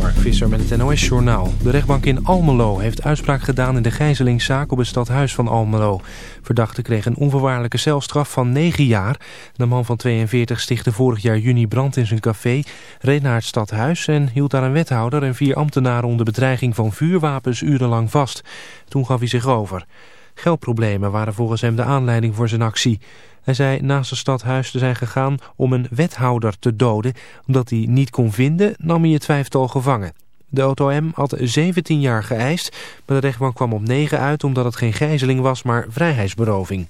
Mark Visser met het NOS Journaal. De rechtbank in Almelo heeft uitspraak gedaan in de gijzelingszaak op het stadhuis van Almelo. Verdachte kreeg een onvoorwaardelijke celstraf van 9 jaar. De man van 42 stichtte vorig jaar juni brand in zijn café, reed naar het stadhuis en hield daar een wethouder en vier ambtenaren onder bedreiging van vuurwapens urenlang vast. Toen gaf hij zich over. Geldproblemen waren volgens hem de aanleiding voor zijn actie. Hij zei naast het stadhuis te zijn gegaan om een wethouder te doden. Omdat hij niet kon vinden, nam hij het vijftal gevangen. De OTM had 17 jaar geëist, maar de rechtbank kwam op 9 uit omdat het geen gijzeling was, maar vrijheidsberoving.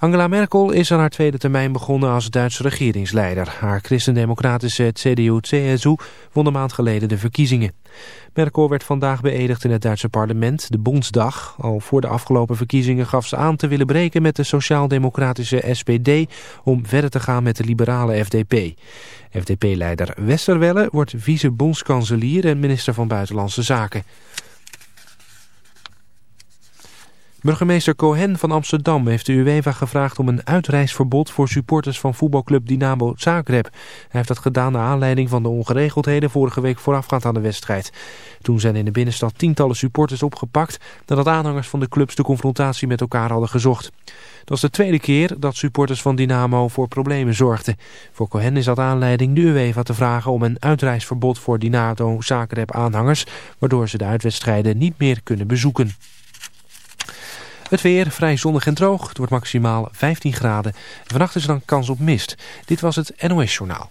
Angela Merkel is aan haar tweede termijn begonnen als Duitse regeringsleider. Haar christendemocratische CDU-CSU won een maand geleden de verkiezingen. Merkel werd vandaag beëdigd in het Duitse parlement, de Bondsdag. Al voor de afgelopen verkiezingen gaf ze aan te willen breken met de sociaal-democratische SPD... om verder te gaan met de liberale FDP. FDP-leider Westerwelle wordt vice-bondskanselier en minister van Buitenlandse Zaken. Burgemeester Cohen van Amsterdam heeft de UEFA gevraagd om een uitreisverbod voor supporters van voetbalclub Dynamo Zagreb. Hij heeft dat gedaan naar aanleiding van de ongeregeldheden vorige week voorafgaand aan de wedstrijd. Toen zijn in de binnenstad tientallen supporters opgepakt nadat aanhangers van de clubs de confrontatie met elkaar hadden gezocht. Het was de tweede keer dat supporters van Dynamo voor problemen zorgden. Voor Cohen is dat aanleiding de UEFA te vragen om een uitreisverbod voor Dynamo Zagreb aanhangers, waardoor ze de uitwedstrijden niet meer kunnen bezoeken. Het weer vrij zonnig en droog. Het wordt maximaal 15 graden. vannacht is er dan kans op mist. Dit was het NOS Journaal.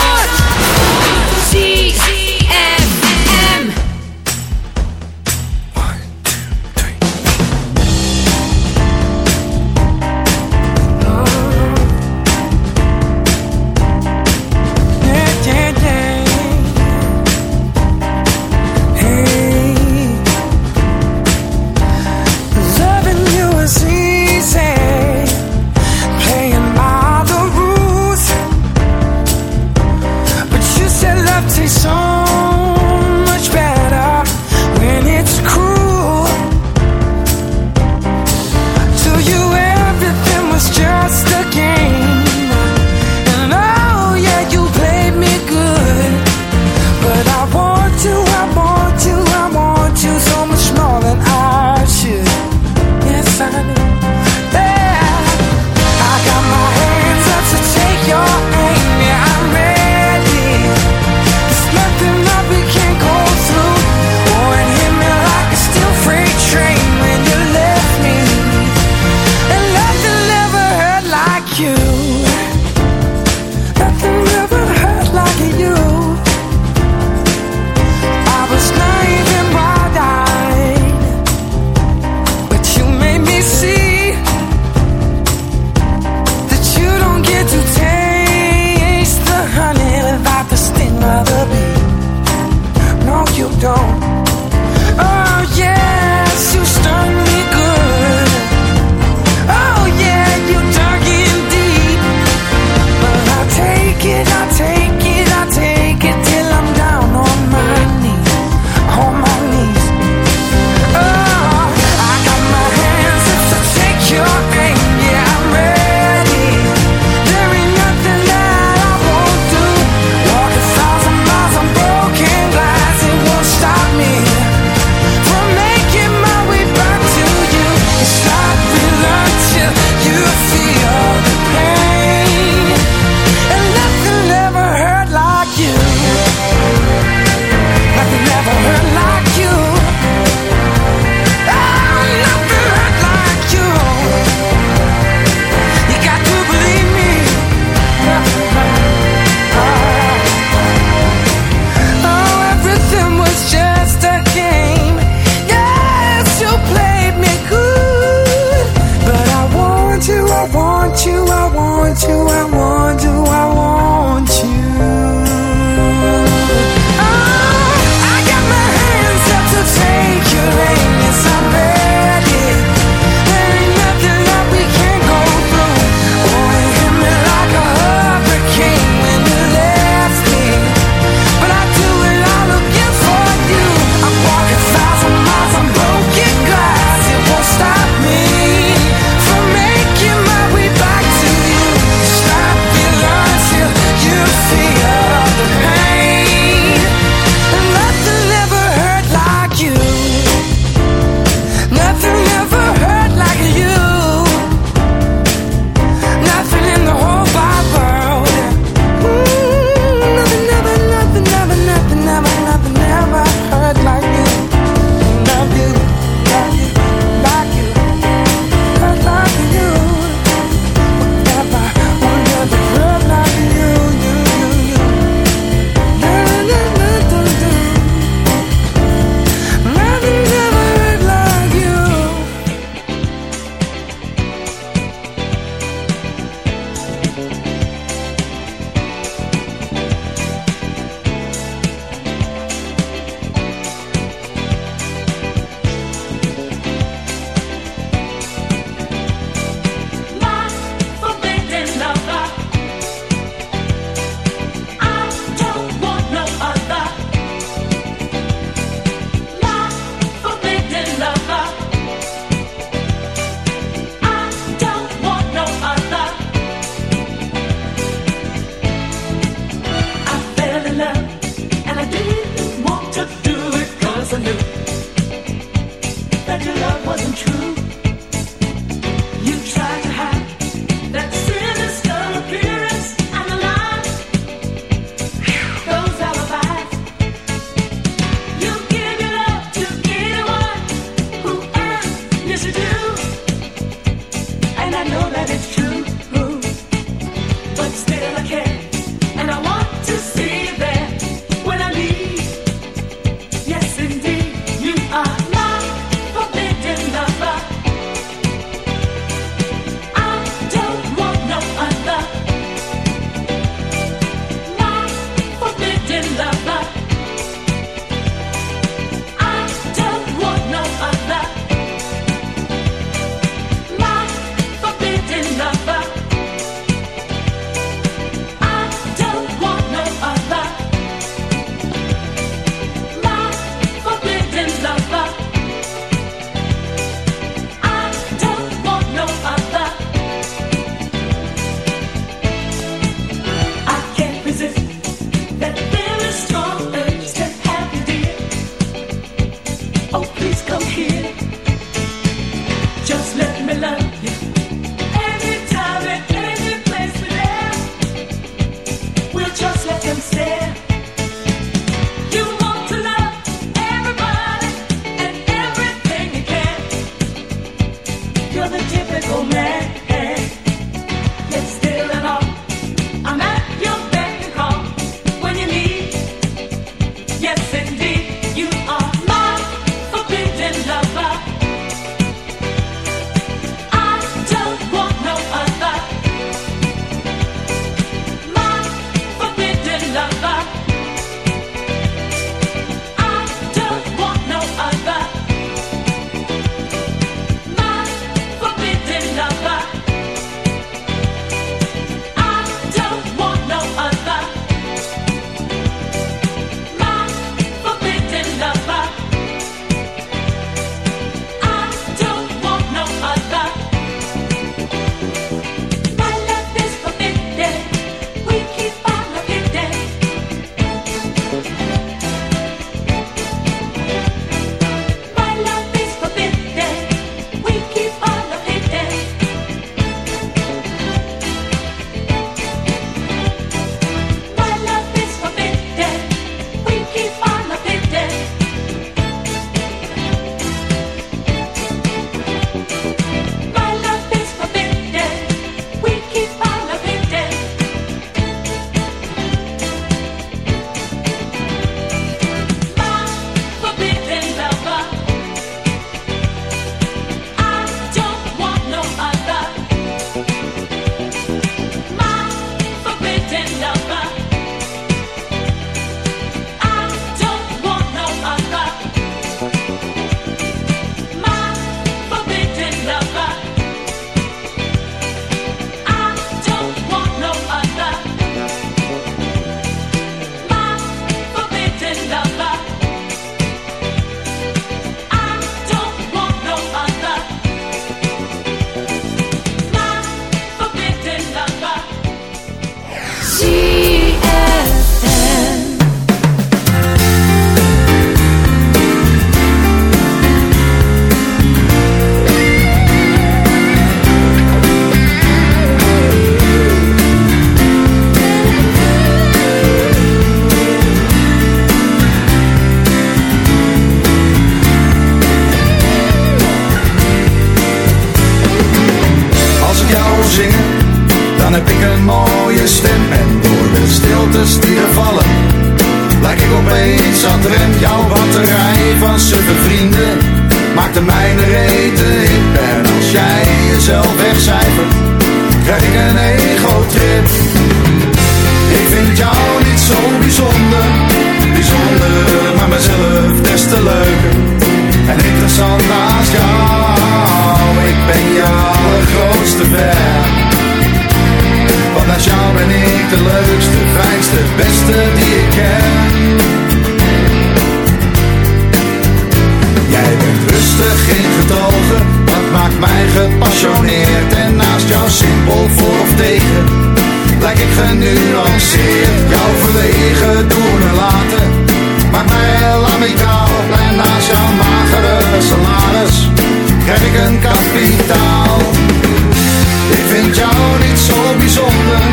Getogen, dat maakt mij gepassioneerd. En naast jou simpel voor of tegen, lijk ik genuanceerd. Jouw verlegen doen en laten, maakt mij heel amicaal. En naast jouw magere salaris, krijg ik een kapitaal. Ik vind jou niet zo bijzonder,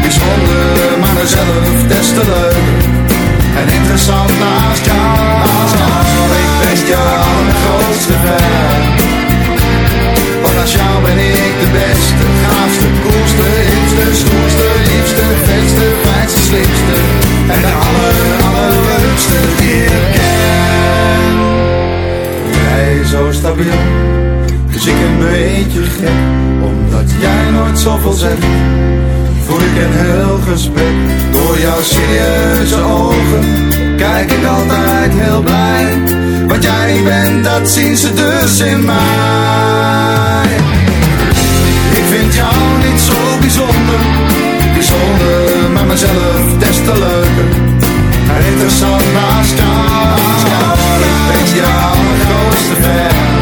bijzonder, maar mezelf des te leuker. En interessant naast jou. Ik ben je allergrootste fan. Want naast jou ben ik de beste, gaafste, koelste, hipste, stoerste, liefste, vetste, fijnste, slimste. En de aller, allerleukste die ik ken. Jij zo stabiel, dus ik een beetje gek. Omdat jij nooit zoveel zegt ik een heel gesprek Door jouw serieuze ogen Kijk ik altijd heel blij. Wat jij bent, dat zien ze dus in mij. Ik vind jou niet zo bijzonder Bijzonder, maar mezelf des te leuker. En interessant naast jou Ik ben jouw grootste fan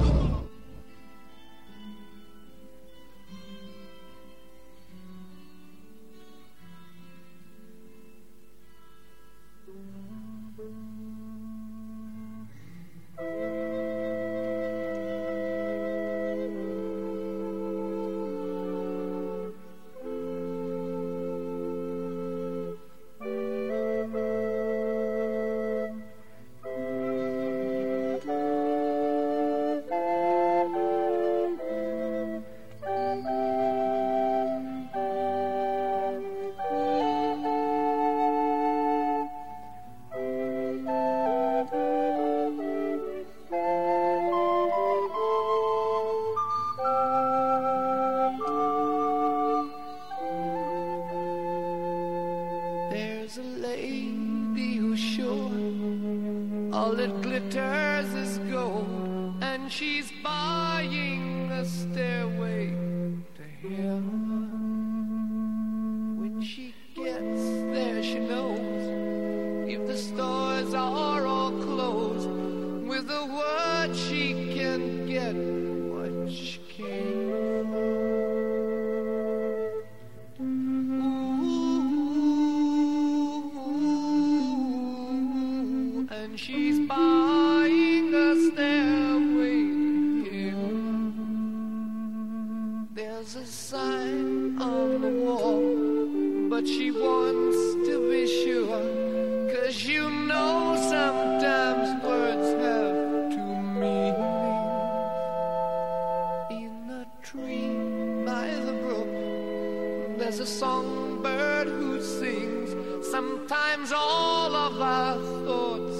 Sometimes all of our thoughts oh,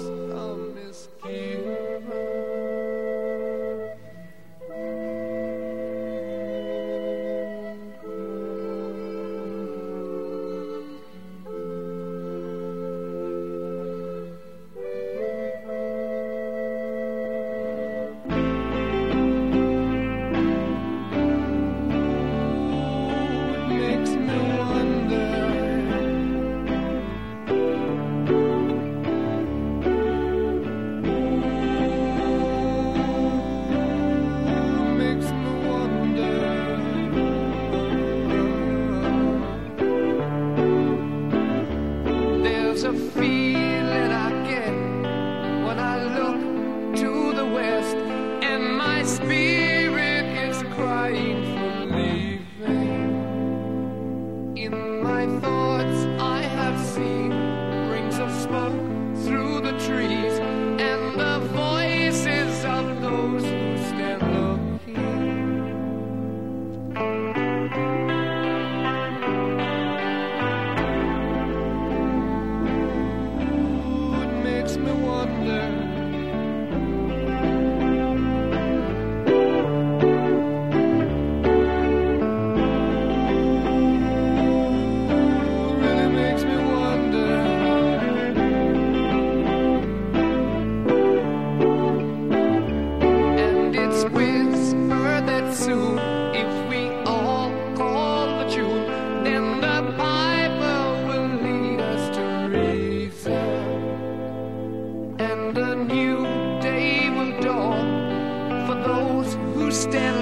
stand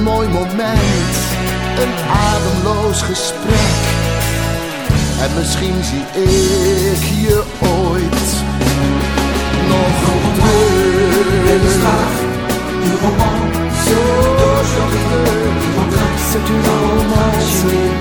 een mooi moment, een ademloos gesprek. En misschien zie ik je ooit nog Een terug. Une romance d'aujourd'hui, c'est une romance.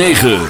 106.9 ZFM.